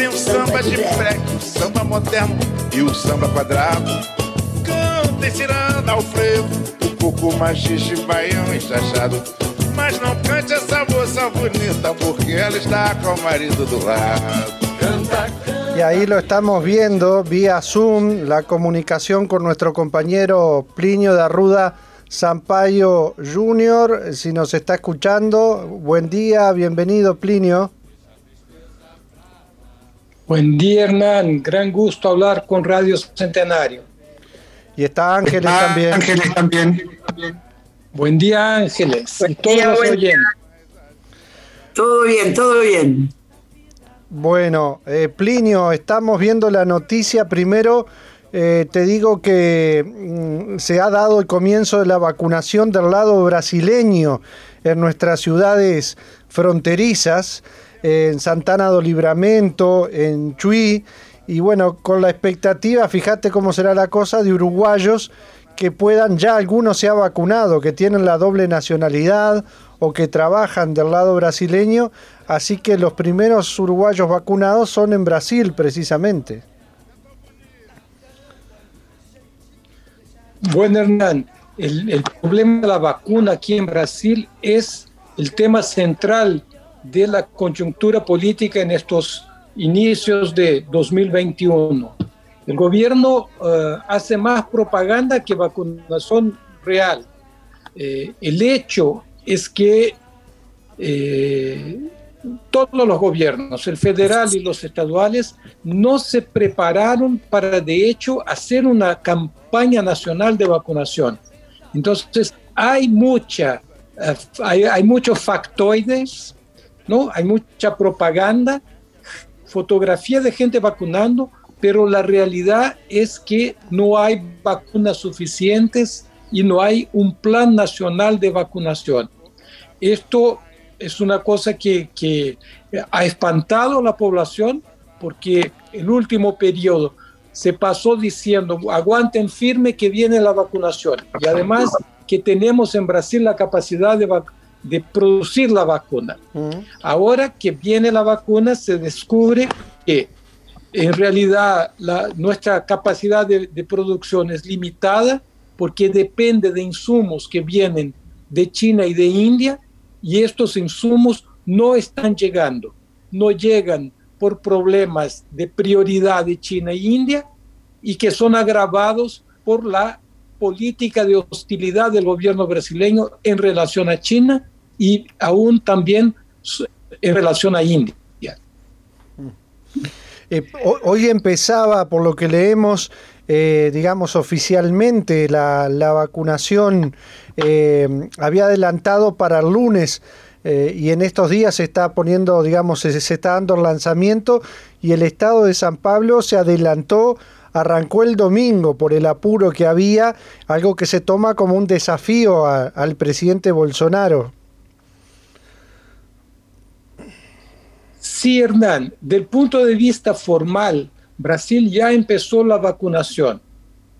Cantem o samba de freque, o samba moderno e o samba quadrado. Cantem ciranda ao frevo, o coco machixe, baião enxachado. Mas não cante essa moça bonita, porque ela está com o marido do lado. Canta, canta. Y ahí lo estamos viendo vía Zoom, la comunicación con nuestro compañero Plinio de Arruda Sampaio Jr. Si nos está escuchando, buen día, bienvenido Plinio. Buen día Hernán, gran gusto hablar con Radio Centenario. Y está Ángeles también. Ángeles también. Buen día Ángeles. Buen todos día, los buen día. oyentes. Todo bien, todo bien. Bueno, eh, Plinio, estamos viendo la noticia. Primero, eh, te digo que mm, se ha dado el comienzo de la vacunación del lado brasileño en nuestras ciudades fronterizas, en Santana do Libramento, en Chuy, y bueno, con la expectativa, fíjate cómo será la cosa, de uruguayos que puedan, ya algunos se ha vacunado, que tienen la doble nacionalidad o que trabajan del lado brasileño, así que los primeros uruguayos vacunados son en Brasil precisamente. Bueno Hernán, el, el problema de la vacuna aquí en Brasil es el tema central de la coyuntura política en estos inicios de 2021. El gobierno eh, hace más propaganda que vacunación real. Eh, el hecho es que eh, todos los gobiernos, el federal y los estaduales, no se prepararon para, de hecho, hacer una campaña nacional de vacunación. Entonces, hay mucha, hay muchos factoides, ¿no? Hay mucha propaganda, fotografía de gente vacunando, pero la realidad es que no hay vacunas suficientes y no hay un plan nacional de vacunación. Esto es una cosa que, que ha espantado a la población porque el último periodo se pasó diciendo, aguanten firme que viene la vacunación. Y además que tenemos en Brasil la capacidad de, vac- de producir la vacuna. Ahora que viene la vacuna, se descubre que en realidad la- nuestra capacidad de, de producción es limitada porque depende de insumos que vienen de China y de India y estos insumos no están llegando, no llegan por problemas de prioridad de China e India y que son agravados por la política de hostilidad del gobierno brasileño en relación a China y aún también en relación a India. Eh, ho- hoy empezaba, por lo que leemos, eh, digamos oficialmente, la, la vacunación eh, había adelantado para el lunes y en estos días se está poniendo, digamos, se está dando el lanzamiento y el estado de San Pablo se adelantó, arrancó el domingo por el apuro que había, algo que se toma como un desafío al presidente Bolsonaro. Sí, Hernán, del punto de vista formal, Brasil ya empezó la vacunación.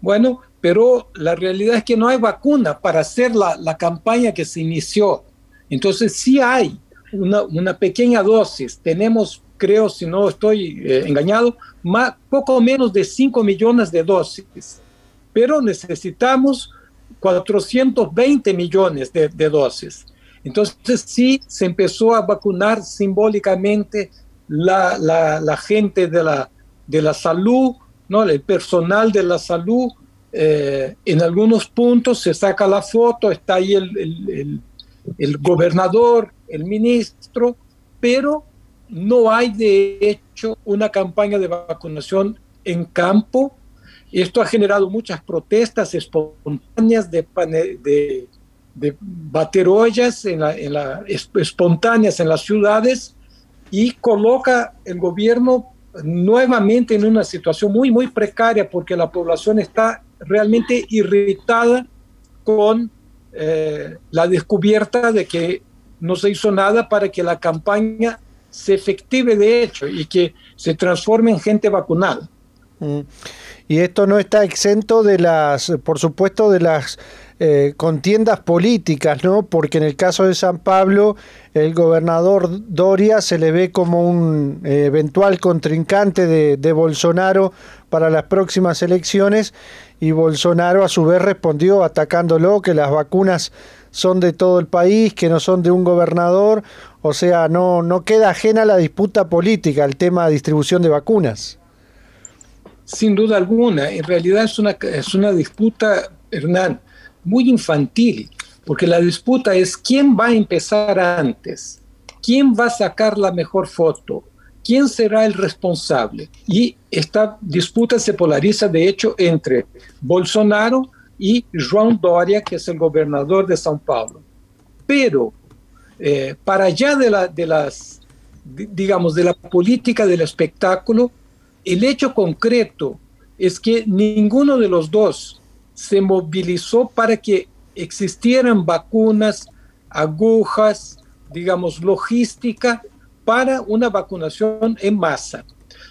Bueno, pero la realidad es que no hay vacuna para hacer la, la campaña que se inició. Entonces sí hay una, una pequeña dosis. Tenemos, creo, si no estoy eh, engañado, poco menos de 5 millones de dosis. Pero necesitamos 420 millones de, dosis. Entonces sí se empezó a vacunar simbólicamente la, la, la gente de la, de la salud, ¿no? el personal de la salud. eh, en algunos puntos se saca la foto, está ahí el, el- el- el gobernador, el ministro, pero no hay de hecho una campaña de vacunación en campo. Esto ha generado muchas protestas espontáneas de, de, en la, en la- es- espontáneas en las ciudades y coloca el gobierno nuevamente en una situación muy, muy precaria porque la población está realmente irritada con eh, la descubierta de que no se hizo nada para que la campaña se efective de hecho y que se transforme en gente vacunada. Mm. Y esto no está exento de las, por supuesto, de las eh, contiendas políticas, ¿no? Porque en el caso de San Pablo, el gobernador Doria se le ve como un eh, eventual contrincante de, de, Bolsonaro para las próximas elecciones y Bolsonaro a su vez respondió atacándolo que las vacunas son de todo el país, que no son de un gobernador, o sea, no, no queda ajena la disputa política el tema de distribución de vacunas. Sin duda alguna, en realidad es una, es una disputa, Hernán, muy infantil, porque la disputa es quién va a empezar antes, quién va a sacar la mejor foto, quién será el responsable. Y esta disputa se polariza, de hecho, entre Bolsonaro y João Doria, que es el gobernador de São Paulo. Pero eh, para allá de las, digamos, de la política del espectáculo, el hecho concreto es que ninguno de los dos se movilizó para que existieran vacunas, agujas, digamos, logística para una vacunación en masa.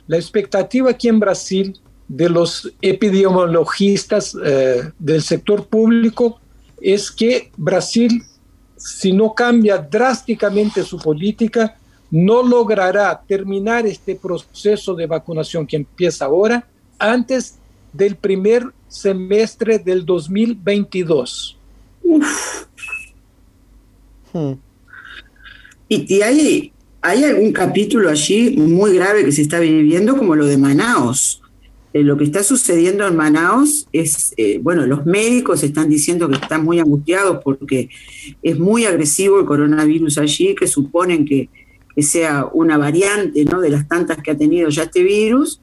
La expectativa aquí en Brasil de los epidemiologistas eh, del sector público es que Brasil, si no cambia drásticamente su política, no logrará terminar este proceso de vacunación que empieza ahora antes del primer semestre del 2022. Hmm. Y, hay, hay algún capítulo allí muy grave que se está viviendo, como lo de Manaos. Eh, lo que está sucediendo en Manaos es, eh, bueno, los médicos están diciendo que están muy angustiados porque es muy agresivo el coronavirus allí, que suponen que, que sea una variante ¿no? de las tantas que ha tenido ya este virus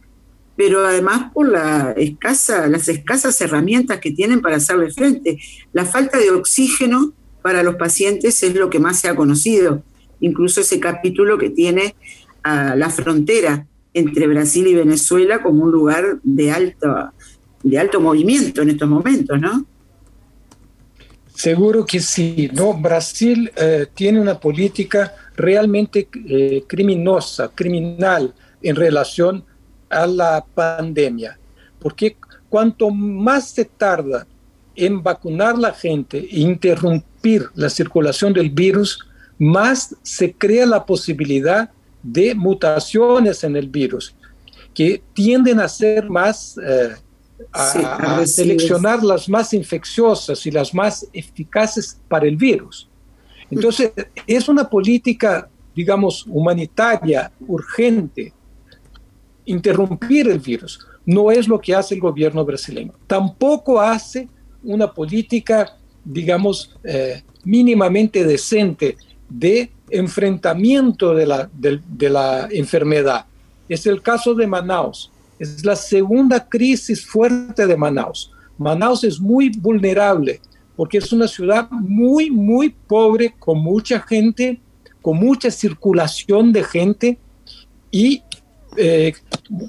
pero además por la escasa, las escasas herramientas que tienen para hacerle frente. La falta de oxígeno para los pacientes es lo que más se ha conocido, incluso ese capítulo que tiene a la frontera entre Brasil y Venezuela como un lugar de alto, de alto movimiento en estos momentos, ¿no? Seguro que sí. No, Brasil eh, tiene una política realmente eh, criminosa, criminal en relación a la pandemia, porque cuanto más se tarda en vacunar la gente e interrumpir la circulación del virus, más se crea la posibilidad de mutaciones en el virus, que tienden a ser más, eh, a, a seleccionar las más infecciosas y las más eficaces para el virus. Entonces, es una política, digamos, humanitaria, urgente, interrumpir el virus. No es lo que hace el gobierno brasileño. Tampoco hace una política, digamos, eh, mínimamente decente de enfrentamiento de la, enfermedad. Es el caso de Manaus. Es la segunda crisis fuerte de Manaus. Manaus es muy vulnerable porque es una ciudad muy, muy pobre, con mucha gente, con mucha circulación de gente y eh,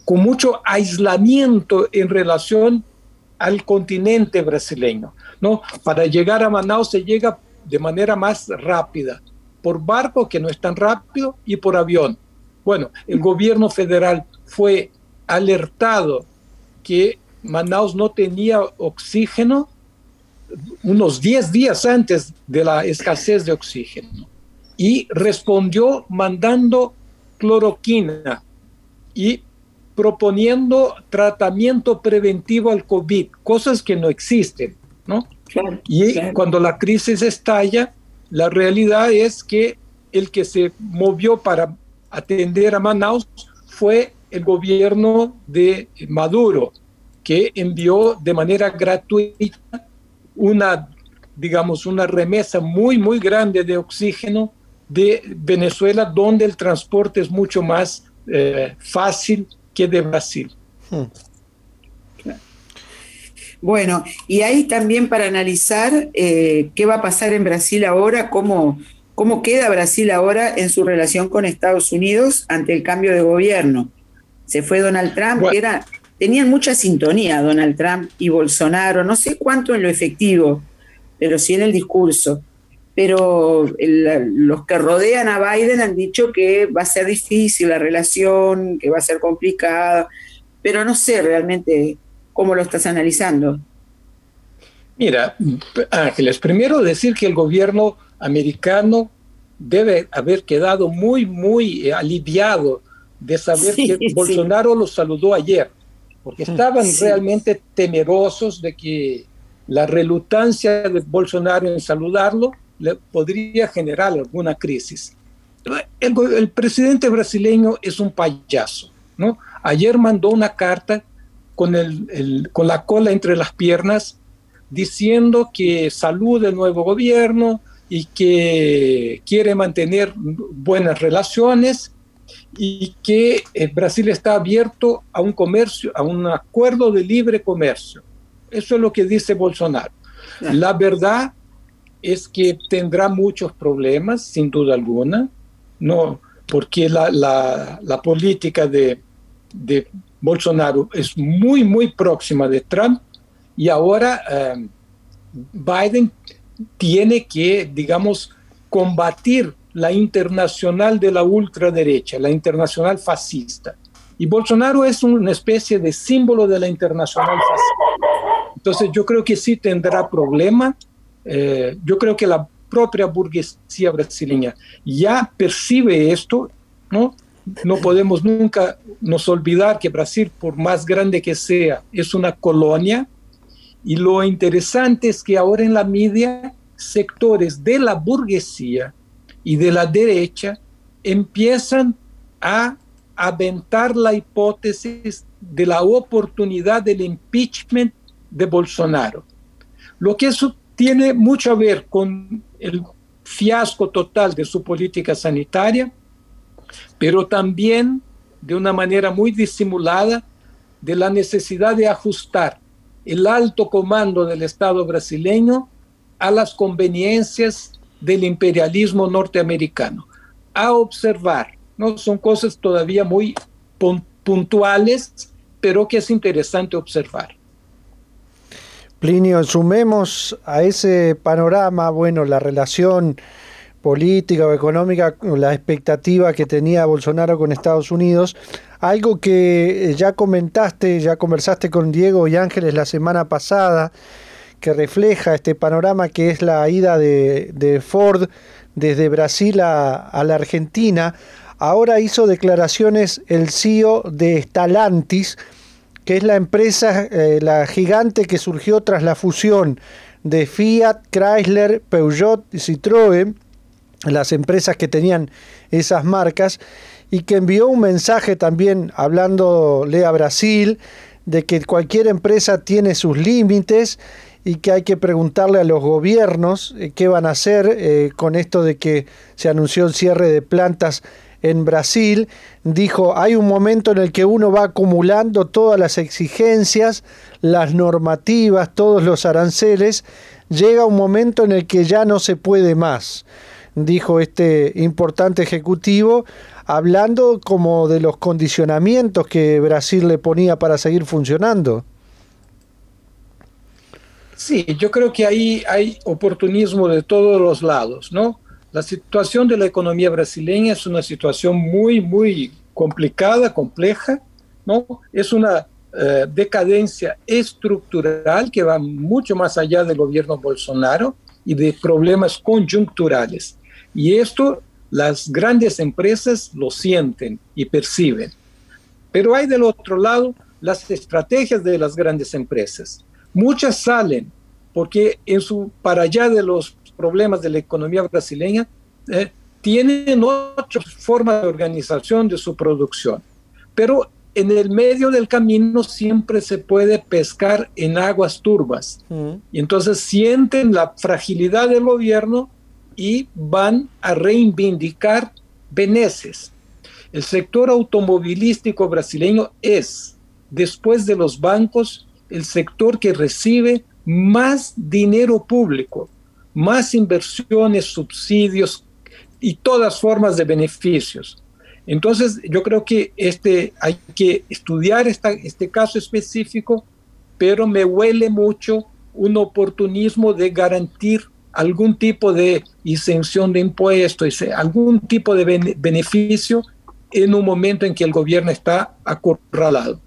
con mucho aislamiento en relación al continente brasileño. ¿no? Para llegar a Manaus se llega de manera más rápida, por barco, que no es tan rápido, y por avión. Bueno, el gobierno federal fue alertado que Manaus no tenía oxígeno unos 10 días antes de la escasez de oxígeno y respondió mandando cloroquina y proponiendo tratamiento preventivo al COVID, cosas que no existen, ¿no? y cuando la crisis estalla, la realidad es que el que se movió para atender a Manaus fue el gobierno de Maduro, que envió de manera gratuita una, digamos, una remesa muy, muy grande de oxígeno de Venezuela, donde el transporte es mucho más eh, fácil que de Brasil. Hmm. Bueno, y ahí también para analizar eh, qué va a pasar en Brasil ahora, cómo cómo queda Brasil ahora en su relación con Estados Unidos ante el cambio de gobierno. Se fue Donald Trump, era, tenían mucha sintonía Donald Trump y Bolsonaro, no sé cuánto en lo efectivo, pero sí en el discurso. Pero los que rodean a Biden han dicho que va a ser difícil la relación, que va a ser complicada, pero no sé realmente cómo lo estás analizando. Mira, Ángeles, primero decir que el gobierno americano debe haber quedado muy, muy eh, aliviado de saber que Bolsonaro lo saludó ayer, porque estaban realmente temerosos de que la relutancia de Bolsonaro en saludarlo le podría generar alguna crisis. El, el, presidente brasileño es un payaso, ¿no? Ayer mandó una carta con, el, con la cola entre las piernas diciendo que saluda el nuevo gobierno y que quiere mantener buenas relaciones y que eh, Brasil está abierto a un comercio, a un acuerdo de libre comercio. Eso es lo que dice Bolsonaro. La verdad es que tendrá muchos problemas, sin duda alguna, no, porque la, la, política de, de, Bolsonaro es muy, muy próxima de Trump y ahora eh, Biden tiene que, digamos, combatir la internacional de la ultraderecha, la internacional fascista. Y Bolsonaro es una especie de símbolo de la internacional fascista. Entonces yo creo que sí tendrá problema. Eh, yo creo que la propia burguesía brasileña ya percibe esto, ¿no? No podemos nunca nos olvidar que Brasil, por más grande que sea, es una colonia. Y lo interesante es que ahora en la media, sectores de la burguesía y de la derecha empiezan a aventar la hipótesis de la oportunidad del impeachment de Bolsonaro. Lo que eso tiene mucho a ver con el fiasco total de su política sanitaria, pero también de una manera muy disimulada de la necesidad de ajustar el alto comando del Estado brasileño a las conveniencias del imperialismo norteamericano. A observar, ¿no? Son cosas todavía muy puntuales, pero que es interesante observar. Plinio, sumemos a ese panorama, bueno, la relación política o económica, la expectativa que tenía Bolsonaro con Estados Unidos, algo que ya comentaste, ya conversaste con Diego y Ángeles la semana pasada, que refleja este panorama que es la ida de, Ford desde Brasil a, la Argentina. Ahora hizo declaraciones el CEO de Stellantis, que es la empresa, eh, la gigante que surgió tras la fusión de Fiat, Chrysler, Peugeot y Citroën, las empresas que tenían esas marcas, y que envió un mensaje también hablándole a Brasil de que cualquier empresa tiene sus límites y que hay que preguntarle a los gobiernos eh, qué van a hacer eh, con esto de que se anunció el cierre de plantas en Brasil. Dijo, hay un momento en el que uno va acumulando todas las exigencias, las normativas, todos los aranceles, llega un momento en el que ya no se puede más, dijo este importante ejecutivo, hablando como de los condicionamientos que Brasil le ponía para seguir funcionando. Sí, yo creo que ahí hay oportunismo de todos los lados, ¿no? La situación de la economía brasileña es una situación muy, muy complicada, compleja, ¿no? Es una eh, decadencia estructural que va mucho más allá del gobierno Bolsonaro y de problemas conjunturales. Y esto las grandes empresas lo sienten y perciben. Pero hay del otro lado las estrategias de las grandes empresas. Muchas salen porque en su, para allá de los problemas de la economía brasileña, eh, tienen otra forma de organización de su producción. Pero en el medio del camino siempre se puede pescar en aguas turbas. Mm. Y entonces sienten la fragilidad del gobierno y van a reivindicar beneces. El sector automovilístico brasileño es, después de los bancos, el sector que recibe más dinero público, más inversiones, subsidios, y todas formas de beneficios. Entonces, yo creo que este, hay que estudiar este caso específico, pero me huele mucho un oportunismo de garantir algún tipo de exención de impuestos, algún tipo de beneficio en un momento en que el gobierno está acorralado.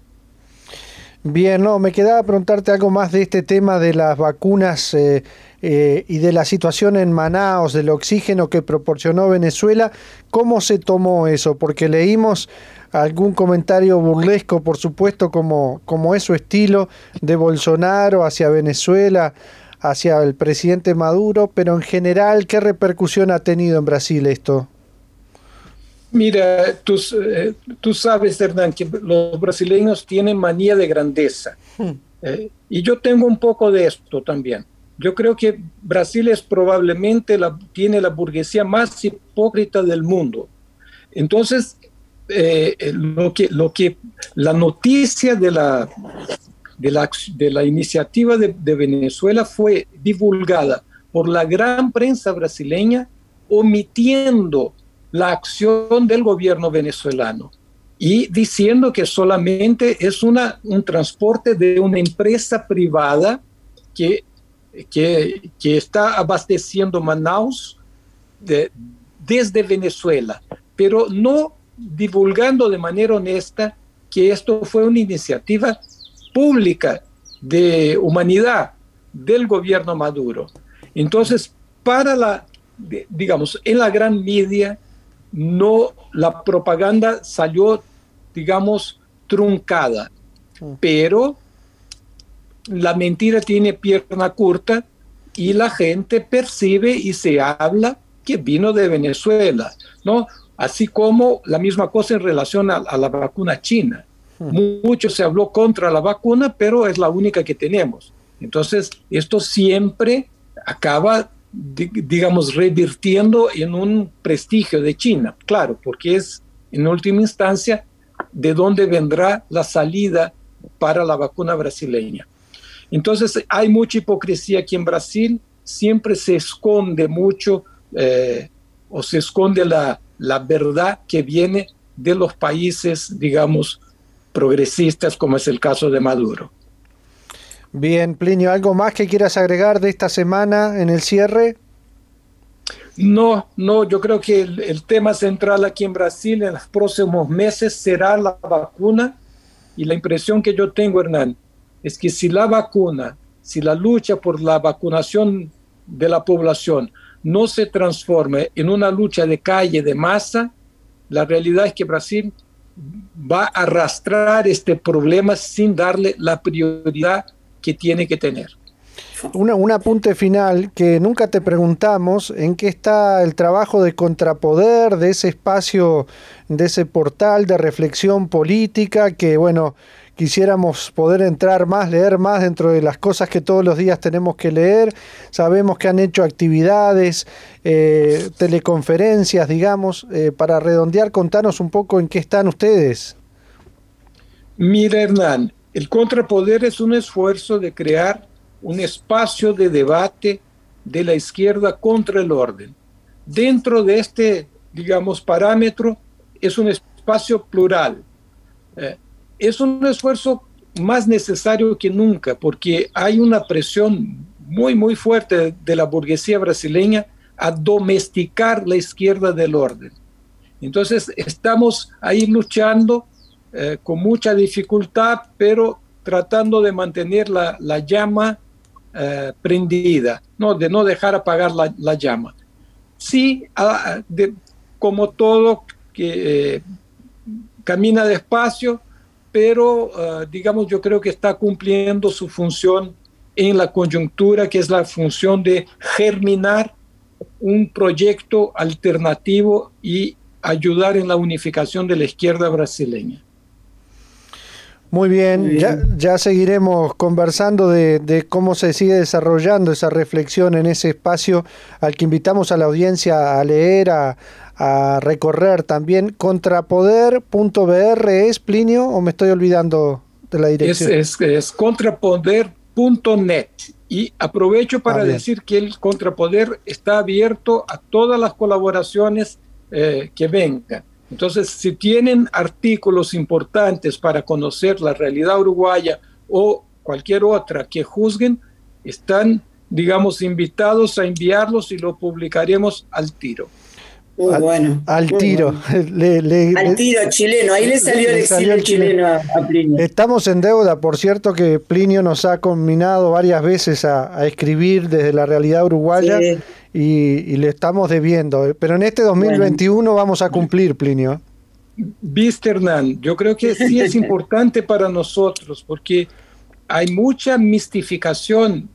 Bien, no, me quedaba preguntarte algo más de este tema de las vacunas eh, eh, y de la situación en Manaos, del oxígeno que proporcionó Venezuela. ¿Cómo se tomó eso? Porque leímos algún comentario burlesco, por supuesto, como, como es su estilo de Bolsonaro hacia Venezuela, hacia el presidente Maduro, pero en general, ¿qué repercusión ha tenido en Brasil esto? Mira, tú, eh, tú, sabes, Hernán, que los brasileños tienen manía de grandeza. Hmm. Eh, y yo tengo un poco de esto también. Yo creo que Brasil es probablemente la, tiene la burguesía más hipócrita del mundo. Entonces, eh, lo, que, lo que la noticia de la, de la, de iniciativa de, de Venezuela fue divulgada por la gran prensa brasileña omitiendo la acción del gobierno venezolano y diciendo que solamente es una, un transporte de una empresa privada que, que, que está abasteciendo Manaus de, desde Venezuela, pero no divulgando de manera honesta que esto fue una iniciativa pública de humanidad del gobierno Maduro. Entonces, para la, digamos, en la gran media, no, la propaganda salió, digamos, truncada, pero la mentira tiene pierna corta y la gente percibe y se habla que vino de Venezuela, ¿no? Así como la misma cosa en relación a, la vacuna china. Mucho se habló contra la vacuna, pero es la única que tenemos. Entonces, esto siempre acaba digamos, revirtiendo en un prestigio de China, claro, porque es en última instancia de dónde vendrá la salida para la vacuna brasileña. Entonces hay mucha hipocresía aquí en Brasil, siempre se esconde mucho eh, o se esconde la, la verdad que viene de los países, digamos, progresistas, como es el caso de Maduro. Bien, Plinio, ¿algo más que quieras agregar de esta semana en el cierre? No, no, yo creo que el, tema central aquí en Brasil en los próximos meses será la vacuna y la impresión que yo tengo, Hernán, es que si la vacuna, si la lucha por la vacunación de la población no se transforme en una lucha de calle, de masa, la realidad es que Brasil va a arrastrar este problema sin darle la prioridad que tiene que tener. Una, un apunte final que nunca te preguntamos en qué está el trabajo de contrapoder, de ese espacio, de ese portal de reflexión política que, bueno, quisiéramos poder entrar más, leer más dentro de las cosas que todos los días tenemos que leer. Sabemos que han hecho actividades, eh, teleconferencias, digamos, eh, para redondear, contanos un poco en qué están ustedes. Mira, Hernán, el contrapoder es un esfuerzo de crear un espacio de debate de la izquierda contra el orden. Dentro de este, digamos, parámetro es un espacio plural. Eh, es un esfuerzo más necesario que nunca porque hay una presión muy, muy fuerte de la burguesía brasileña a domesticar la izquierda del orden. Entonces estamos ahí luchando eh, con mucha dificultad, pero tratando de mantener la, la llama eh, prendida, ¿no? de no dejar apagar la, la llama. Sí, como todo que eh, camina despacio, pero digamos yo creo que está cumpliendo su función en la coyuntura, que es la función de germinar un proyecto alternativo y ayudar en la unificación de la izquierda brasileña. Muy bien, Ya, seguiremos conversando de, cómo se sigue desarrollando esa reflexión en ese espacio al que invitamos a la audiencia a leer, a, recorrer también. Contrapoder.br es Plinio o me estoy olvidando de la dirección. Es, es, contrapoder.br. net. Y aprovecho para decir que el Contrapoder está abierto a todas las colaboraciones eh, que vengan. Entonces, si tienen artículos importantes para conocer la realidad uruguaya o cualquier otra que juzguen, están, digamos, invitados a enviarlos y lo publicaremos al tiro. Bueno. Al tiro. al tiro chileno. Ahí le salió el exilio chileno, a, Plinio. Estamos en deuda, por cierto, que Plinio nos ha combinado varias veces a, escribir desde la realidad uruguaya y, le estamos debiendo. Pero en este 2021 vamos a cumplir, Plinio. Viste, Hernán, yo creo que sí es importante para nosotros porque hay mucha mistificación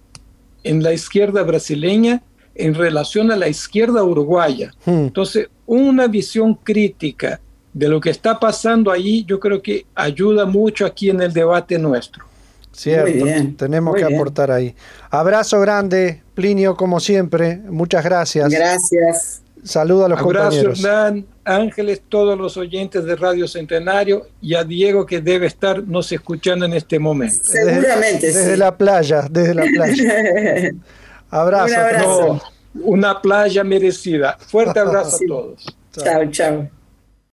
en la izquierda brasileña en relación a la izquierda uruguaya. Hmm. Entonces, una visión crítica de lo que está pasando ahí, yo creo que ayuda mucho aquí en el debate nuestro. Cierto, tenemos que aportar ahí. Abrazo grande, Plinio, como siempre. Muchas gracias. Gracias. Saludos a los Abrazo, compañeros. Hernán, Ángeles, todos los oyentes de Radio Centenario y a Diego que debe estar nos escuchando en este momento. Seguramente, desde, desde la playa, desde la playa. Abrazo. Un abrazo. una playa merecida. Fuerte abrazo a todos. Chao, chao.